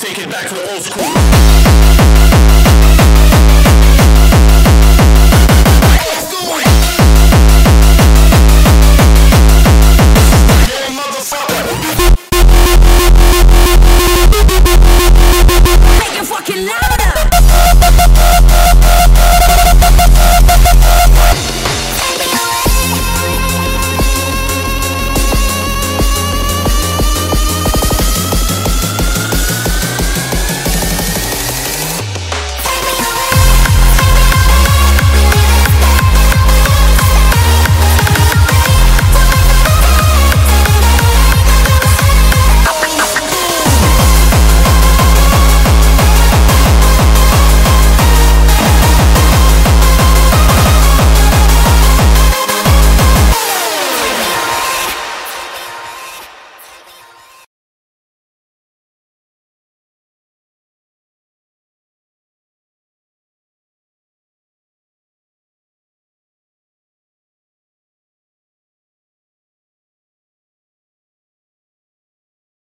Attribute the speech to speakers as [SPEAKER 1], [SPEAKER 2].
[SPEAKER 1] Take it back to the old school.